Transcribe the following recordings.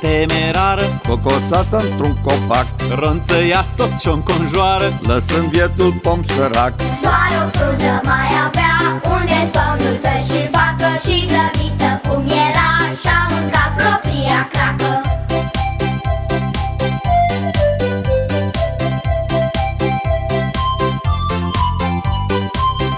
temerară. Cocosată într-un copac. Ronțăia tot ce-o înconjoară. Lăsând bietul pom sărac. Doar o frunză mai avea. Unde somnul să-și facă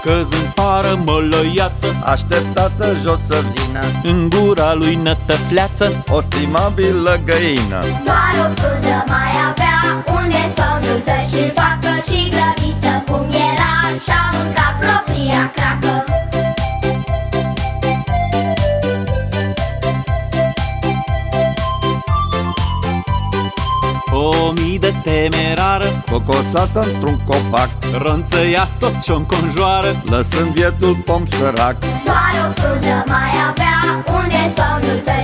Căzând pară mălăiață Așteptată jos să vină. În gura lui nătăfleață. O stimabilă găină. Doar o frunză mai avea temerară. Cocosată într-un copac. Ronțăia tot ce-o înconjoară. Lăsând bietul pom sărac. Doar o frunză mai avea. Unde somnul să-și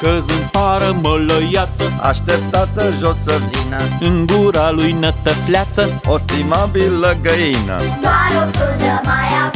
Căzând pară mălăiață. Așteptată jos să vină. În gura lui nătăfleață. O stimabilă găină. Doar o frunză mai avea Unde somnul să-și